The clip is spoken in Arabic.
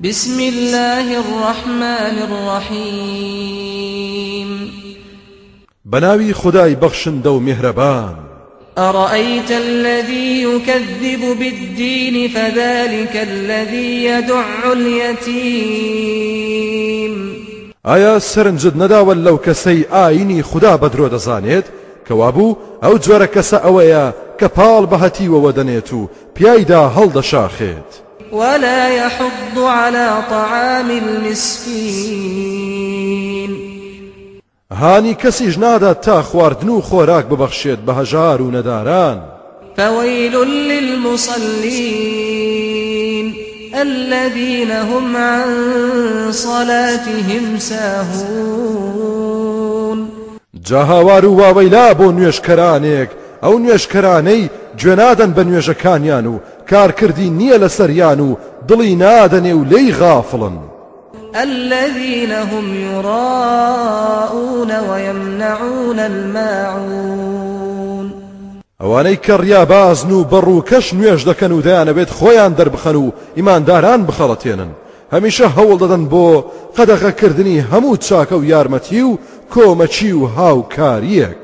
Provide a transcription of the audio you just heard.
بسم الله الرحمن الرحيم. بەناوی خودای بەخشندە و میهرەبان. أرأيت الذي يكذب بالدين فذلك الذي يدع اليتيم. ئایا سەرنجت نەداوە لەو کەسەی ئاینی خودا بەدرۆ دەزانێت کەوابوو ئەو جۆرە کەسە ئەوەیە کە پاڵ بەهەتیوەوە دەنێت و پیایدا هەڵدەشاخێت ولا يحض على طعام المسكين. هانی کەسیش نادات تا خواردن و خۆراک ببەخشێت بە هەژار و نەداران فويل للمصلين الذين هم عن صلاتهم ساهون. و واوەیلا بۆ نوێشکەرانێک ئەو نوێشکەرانەی گوێنادەن بە نوێژەکانیان و کارکردی نییە لە سەریان و دڵی نادەنێ و لی غافڵن. الذين هم يراءون ويمنعون الماعون. ئەوانەی کە ڕیابازن و بەڕ و کەش نوێژ دەکەن و دەیانەوێت خۆیان دەربخەن و ئیمانداران بخەڵەتێنن. هەمیشە هەوڵ دەدەن بۆ قەدەغەکردنی هەموو چاکە و یارمەتی و کۆمەچی و هاوکاریەک.